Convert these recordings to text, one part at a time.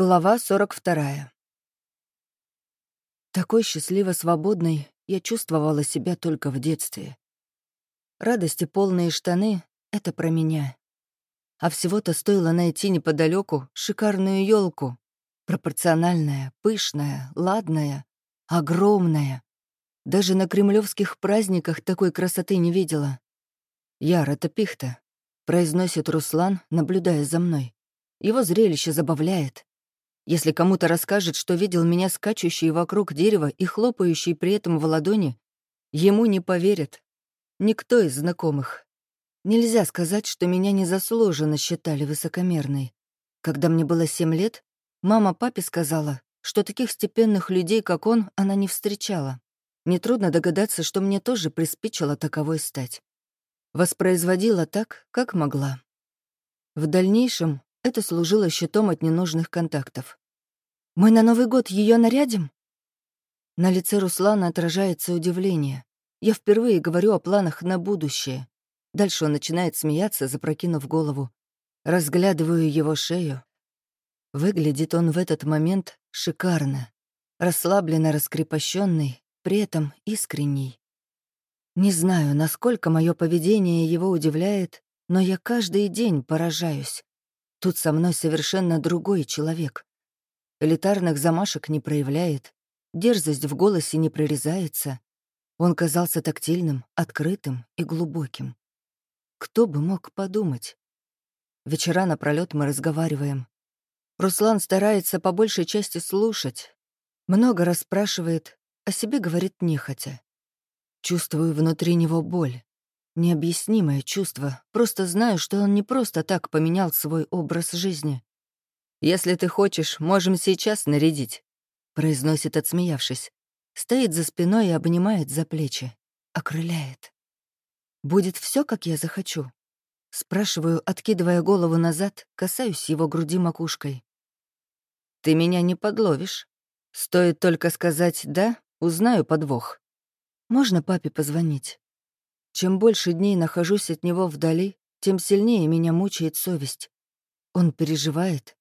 Глава 42. Такой счастливо свободной я чувствовала себя только в детстве. Радости полные штаны — это про меня. А всего-то стоило найти неподалеку шикарную елку, пропорциональная, пышная, ладная, огромная. Даже на кремлевских праздниках такой красоты не видела. «Яр, это пихта», — произносит Руслан, наблюдая за мной. Его зрелище забавляет. Если кому-то расскажет, что видел меня скачущей вокруг дерева и хлопающей при этом в ладони, ему не поверят. Никто из знакомых. Нельзя сказать, что меня незаслуженно считали высокомерной. Когда мне было семь лет, мама папе сказала, что таких степенных людей, как он, она не встречала. Нетрудно догадаться, что мне тоже приспичило таковой стать. Воспроизводила так, как могла. В дальнейшем это служило щитом от ненужных контактов. «Мы на Новый год ее нарядим?» На лице Руслана отражается удивление. Я впервые говорю о планах на будущее. Дальше он начинает смеяться, запрокинув голову. Разглядываю его шею. Выглядит он в этот момент шикарно. Расслабленно раскрепощенный, при этом искренний. Не знаю, насколько мое поведение его удивляет, но я каждый день поражаюсь. Тут со мной совершенно другой человек. Элитарных замашек не проявляет, дерзость в голосе не прорезается. Он казался тактильным, открытым и глубоким. Кто бы мог подумать? Вечера напролёт мы разговариваем. Руслан старается по большей части слушать. Много расспрашивает, о себе говорит нехотя. Чувствую внутри него боль. Необъяснимое чувство. Просто знаю, что он не просто так поменял свой образ жизни. «Если ты хочешь, можем сейчас нарядить», — произносит, отсмеявшись. Стоит за спиной и обнимает за плечи. Окрыляет. «Будет все, как я захочу?» Спрашиваю, откидывая голову назад, касаюсь его груди макушкой. «Ты меня не подловишь. Стоит только сказать «да», узнаю подвох. Можно папе позвонить?» Чем больше дней нахожусь от него вдали, тем сильнее меня мучает совесть. Он переживает.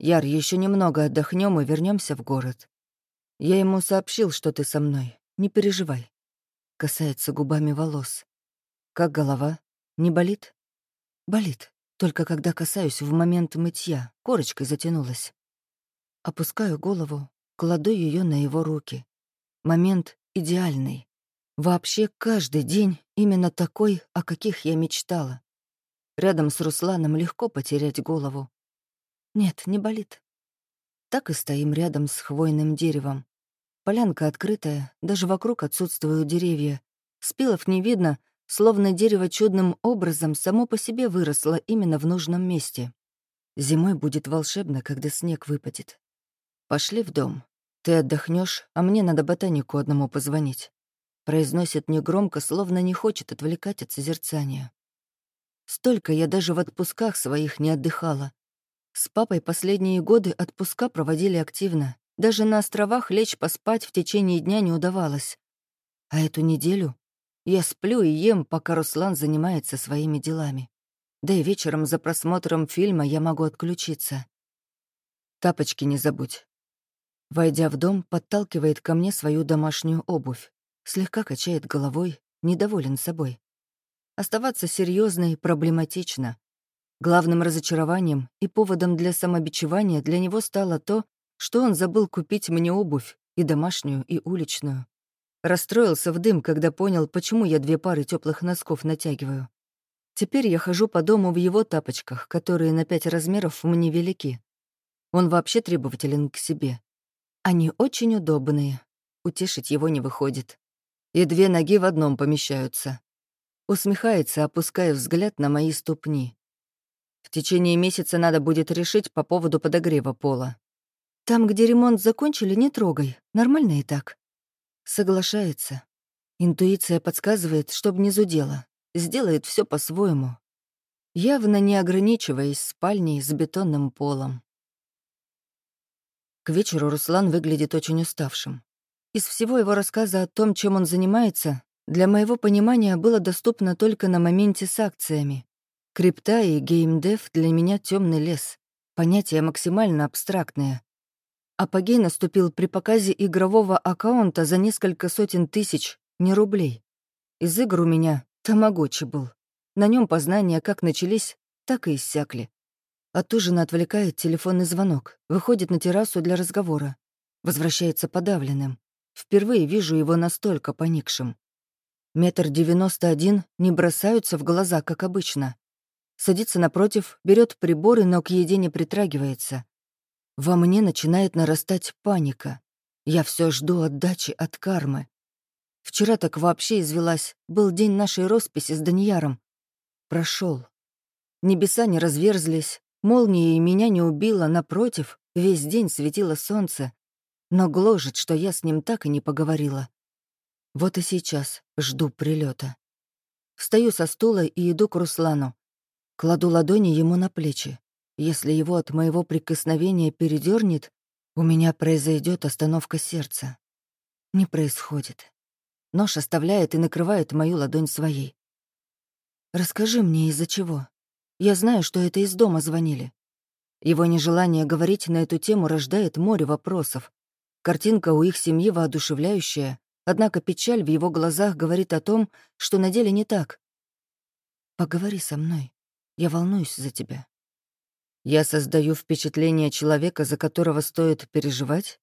Яр, еще немного отдохнем и вернемся в город. Я ему сообщил, что ты со мной. Не переживай. Касается губами волос. Как голова? Не болит? Болит. Только когда касаюсь в момент мытья, корочкой затянулась. Опускаю голову, кладу ее на его руки. Момент идеальный. Вообще каждый день именно такой, о каких я мечтала. Рядом с Русланом легко потерять голову. Нет, не болит. Так и стоим рядом с хвойным деревом. Полянка открытая, даже вокруг отсутствуют деревья. Спилов не видно, словно дерево чудным образом само по себе выросло именно в нужном месте. Зимой будет волшебно, когда снег выпадет. Пошли в дом. Ты отдохнешь, а мне надо ботанику одному позвонить. Произносит негромко, словно не хочет отвлекать от созерцания. Столько я даже в отпусках своих не отдыхала. С папой последние годы отпуска проводили активно. Даже на островах лечь поспать в течение дня не удавалось. А эту неделю я сплю и ем, пока Руслан занимается своими делами. Да и вечером за просмотром фильма я могу отключиться. Тапочки не забудь. Войдя в дом, подталкивает ко мне свою домашнюю обувь слегка качает головой, недоволен собой. Оставаться серьезной проблематично. Главным разочарованием и поводом для самобичевания для него стало то, что он забыл купить мне обувь, и домашнюю, и уличную. Расстроился в дым, когда понял, почему я две пары теплых носков натягиваю. Теперь я хожу по дому в его тапочках, которые на пять размеров мне велики. Он вообще требователен к себе. Они очень удобные. Утешить его не выходит и две ноги в одном помещаются. Усмехается, опуская взгляд на мои ступни. В течение месяца надо будет решить по поводу подогрева пола. Там, где ремонт закончили, не трогай. Нормально и так. Соглашается. Интуиция подсказывает, чтоб не зудело. Сделает все по-своему. Явно не ограничиваясь спальней с бетонным полом. К вечеру Руслан выглядит очень уставшим. Из всего его рассказа о том, чем он занимается, для моего понимания было доступно только на моменте с акциями. Крипта и геймдев для меня темный лес. Понятия максимально абстрактные. Апогей наступил при показе игрового аккаунта за несколько сотен тысяч, не рублей. Из игр у меня тамагочи был. На нем познания как начались, так и иссякли. От ужина отвлекает телефонный звонок, выходит на террасу для разговора. Возвращается подавленным. Впервые вижу его настолько поникшим. Метр девяносто один не бросаются в глаза, как обычно. Садится напротив, берет приборы, но к еде не притрагивается. Во мне начинает нарастать паника. Я все жду отдачи от кармы. Вчера так вообще извелась. Был день нашей росписи с Данияром. Прошел. Небеса не разверзлись, молния и меня не убила, напротив, весь день светило солнце, но гложет, что я с ним так и не поговорила. Вот и сейчас жду прилета. Встаю со стула и иду к Руслану. Кладу ладони ему на плечи. Если его от моего прикосновения передернет, у меня произойдет остановка сердца. Не происходит. Нож оставляет и накрывает мою ладонь своей. «Расскажи мне, из-за чего. Я знаю, что это из дома звонили». Его нежелание говорить на эту тему рождает море вопросов. Картинка у их семьи воодушевляющая, однако печаль в его глазах говорит о том, что на деле не так. «Поговори со мной. Я волнуюсь за тебя». Я создаю впечатление человека, за которого стоит переживать?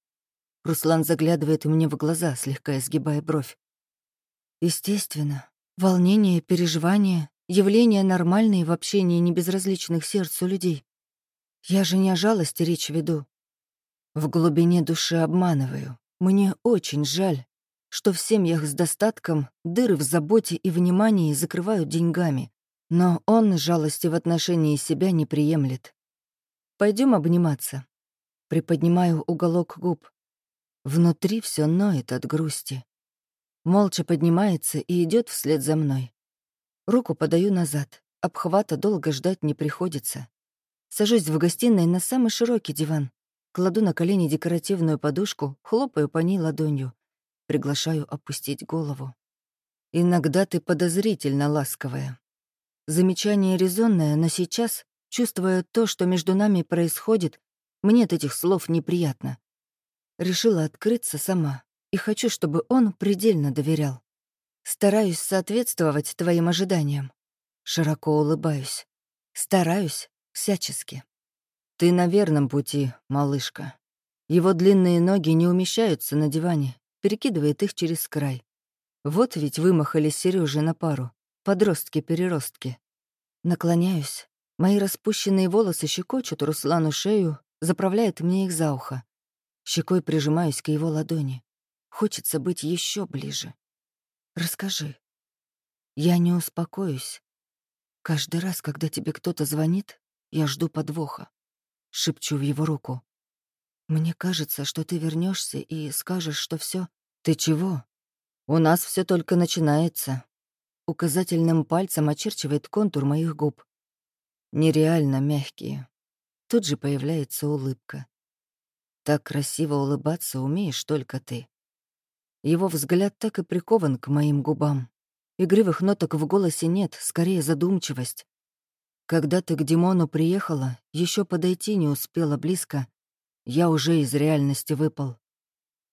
Руслан заглядывает мне в глаза, слегка изгибая бровь. Естественно. Волнение, переживания — явления нормальные в общении небезразличных сердцу людей. Я же не о жалости речь веду. В глубине души обманываю. Мне очень жаль, что в семьях с достатком дыры в заботе и внимании закрывают деньгами. Но он жалости в отношении себя не приемлет. Пойдем обниматься. Приподнимаю уголок губ. Внутри все ноет от грусти. Молча поднимается и идет вслед за мной. Руку подаю назад. Обхвата долго ждать не приходится. Сажусь в гостиной на самый широкий диван. Кладу на колени декоративную подушку, хлопаю по ней ладонью. Приглашаю опустить голову. Иногда ты подозрительно ласковая. Замечание резонное, но сейчас Чувствуя то, что между нами происходит, мне от этих слов неприятно. Решила открыться сама и хочу, чтобы он предельно доверял. Стараюсь соответствовать твоим ожиданиям. Широко улыбаюсь. Стараюсь всячески. Ты на верном пути, малышка. Его длинные ноги не умещаются на диване, перекидывает их через край. Вот ведь вымахали Сережи на пару. Подростки-переростки. Наклоняюсь, Мои распущенные волосы щекочут Руслану шею, заправляет мне их за ухо. Щекой прижимаюсь к его ладони. Хочется быть еще ближе. Расскажи. Я не успокоюсь. Каждый раз, когда тебе кто-то звонит, я жду подвоха. Шепчу в его руку. Мне кажется, что ты вернешься и скажешь, что все. Ты чего? У нас все только начинается. Указательным пальцем очерчивает контур моих губ нереально мягкие. Тут же появляется улыбка. Так красиво улыбаться умеешь только ты. Его взгляд так и прикован к моим губам. Игривых ноток в голосе нет, скорее задумчивость. Когда ты к Димону приехала, еще подойти не успела близко, я уже из реальности выпал.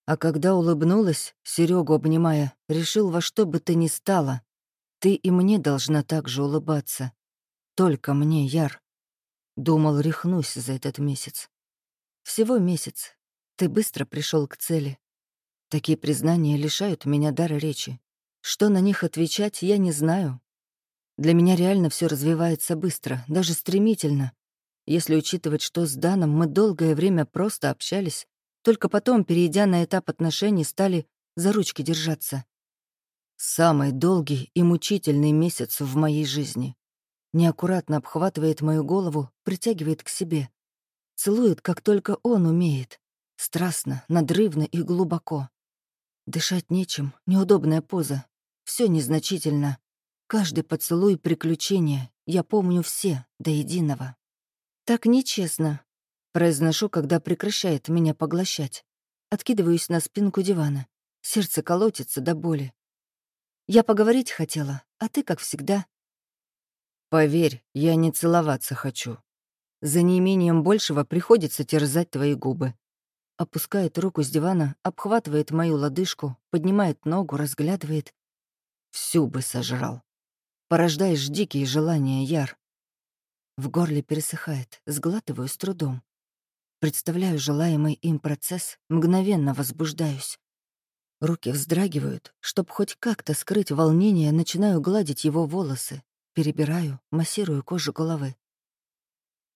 А когда улыбнулась, Серегу обнимая, решил во что бы ты ни стала, ты и мне должна так же улыбаться. Только мне, Яр. Думал, рехнусь за этот месяц. Всего месяц. Ты быстро пришел к цели. Такие признания лишают меня дара речи. Что на них отвечать, я не знаю. Для меня реально все развивается быстро, даже стремительно. Если учитывать, что с Даном мы долгое время просто общались, только потом, перейдя на этап отношений, стали за ручки держаться. Самый долгий и мучительный месяц в моей жизни неаккуратно обхватывает мою голову, притягивает к себе. Целует, как только он умеет. Страстно, надрывно и глубоко. Дышать нечем, неудобная поза. Все незначительно. Каждый поцелуй — приключение. Я помню все, до единого. Так нечестно. Произношу, когда прекращает меня поглощать. Откидываюсь на спинку дивана. Сердце колотится до боли. Я поговорить хотела, а ты, как всегда, Поверь, я не целоваться хочу. За неимением большего приходится терзать твои губы. Опускает руку с дивана, обхватывает мою лодыжку, поднимает ногу, разглядывает. Всю бы сожрал. Порождаешь дикие желания, Яр. В горле пересыхает, сглатываю с трудом. Представляю желаемый им процесс, мгновенно возбуждаюсь. Руки вздрагивают, чтоб хоть как-то скрыть волнение, начинаю гладить его волосы, перебираю, массирую кожу головы.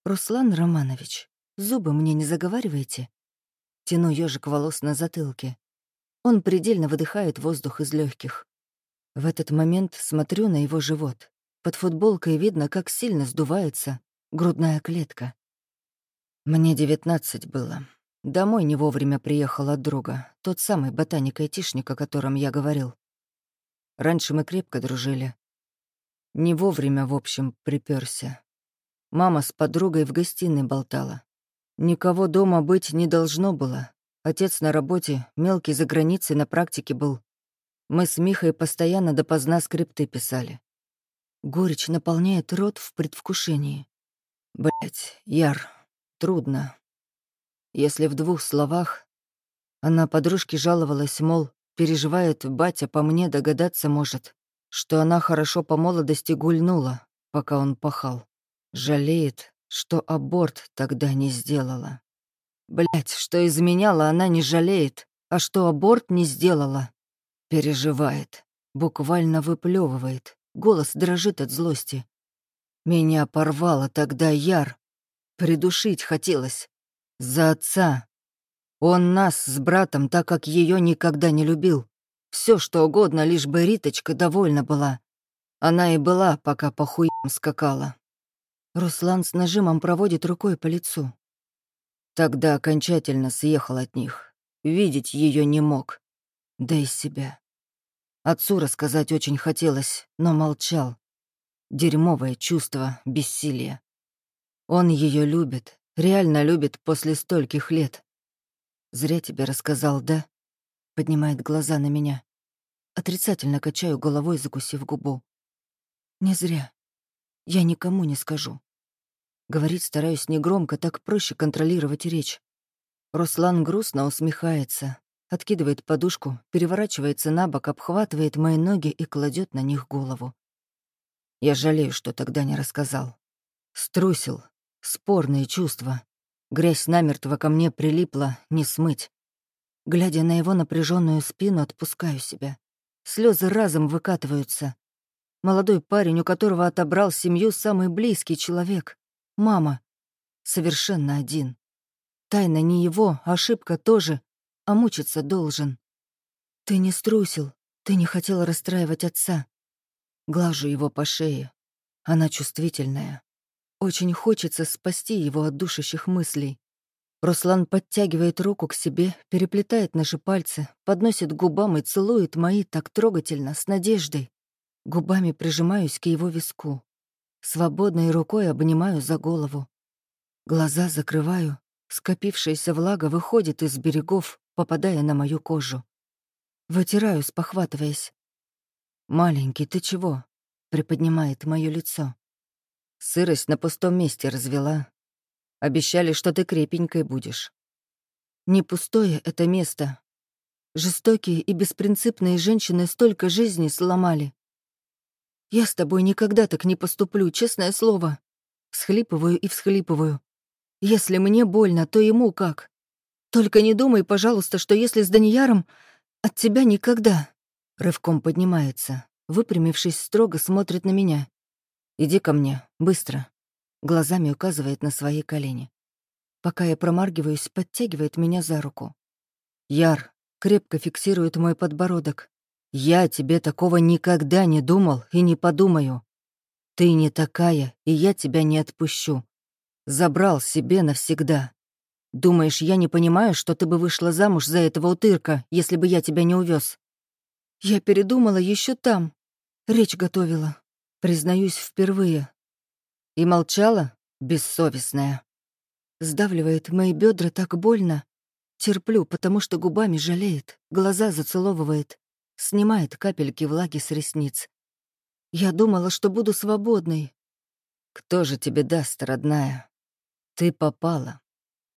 «Руслан Романович, зубы мне не заговаривайте?» Тяну ежик волос на затылке. Он предельно выдыхает воздух из легких. В этот момент смотрю на его живот. Под футболкой видно, как сильно сдувается грудная клетка. Мне девятнадцать было. Домой не вовремя приехал от друга, тот самый ботаник-айтишник, о котором я говорил. Раньше мы крепко дружили. Не вовремя, в общем, приперся. Мама с подругой в гостиной болтала. Никого дома быть не должно было. Отец на работе, мелкий за границей на практике был. Мы с Михой постоянно допоздна скрипты писали. Горечь наполняет рот в предвкушении. Блять, Яр, трудно, если в двух словах, она подружке жаловалась, мол, переживает батя по мне догадаться может, что она хорошо по молодости гульнула, пока он пахал. Жалеет, что аборт тогда не сделала. Блять, что изменяла, она не жалеет, а что аборт не сделала. Переживает, буквально выплевывает, голос дрожит от злости. Меня порвало тогда яр. Придушить хотелось, за отца. Он нас с братом, так как ее никогда не любил. Все что угодно, лишь бы Риточка довольна была. Она и была, пока по хуям скакала. Руслан с нажимом проводит рукой по лицу. Тогда окончательно съехал от них. Видеть ее не мог. Да и себя. Отцу рассказать очень хотелось, но молчал. Дерьмовое чувство бессилия. Он ее любит, Реально любит после стольких лет. Зря тебе рассказал, да? Поднимает глаза на меня. Отрицательно качаю головой, закусив губу. Не зря. Я никому не скажу. Говорить стараюсь негромко, так проще контролировать речь. Руслан грустно усмехается, откидывает подушку, переворачивается на бок, обхватывает мои ноги и кладет на них голову. Я жалею, что тогда не рассказал. Струсил, Спорные чувства. Грязь намертво ко мне прилипла, не смыть. Глядя на его напряженную спину, отпускаю себя. Слезы разом выкатываются. Молодой парень, у которого отобрал семью самый близкий человек. Мама. Совершенно один. Тайна не его, ошибка тоже, а мучиться должен. Ты не струсил, ты не хотел расстраивать отца. Глажу его по шее. Она чувствительная. Очень хочется спасти его от душащих мыслей. Руслан подтягивает руку к себе, переплетает наши пальцы, подносит к губам и целует мои так трогательно, с надеждой. Губами прижимаюсь к его виску. Свободной рукой обнимаю за голову. Глаза закрываю. Скопившаяся влага выходит из берегов, попадая на мою кожу. Вытираю, спохватываясь. «Маленький, ты чего?» — приподнимает мое лицо. Сырость на пустом месте развела. Обещали, что ты крепенькой будешь. Не пустое это место. Жестокие и беспринципные женщины столько жизней сломали. Я с тобой никогда так не поступлю, честное слово. Схлипываю и всхлипываю. Если мне больно, то ему как? Только не думай, пожалуйста, что если с Данияром, от тебя никогда. Рывком поднимается, выпрямившись, строго смотрит на меня. «Иди ко мне, быстро», — глазами указывает на свои колени. Пока я промаргиваюсь, подтягивает меня за руку. «Яр», — крепко фиксирует мой подбородок. «Я тебе такого никогда не думал и не подумаю. Ты не такая, и я тебя не отпущу. Забрал себе навсегда. Думаешь, я не понимаю, что ты бы вышла замуж за этого утырка, если бы я тебя не увез? Я передумала еще там. Речь готовила. Признаюсь впервые. И молчала, бессовестная. Сдавливает мои бедра так больно. Терплю, потому что губами жалеет, глаза зацеловывает, снимает капельки влаги с ресниц. Я думала, что буду свободной. Кто же тебе даст, родная? Ты попала.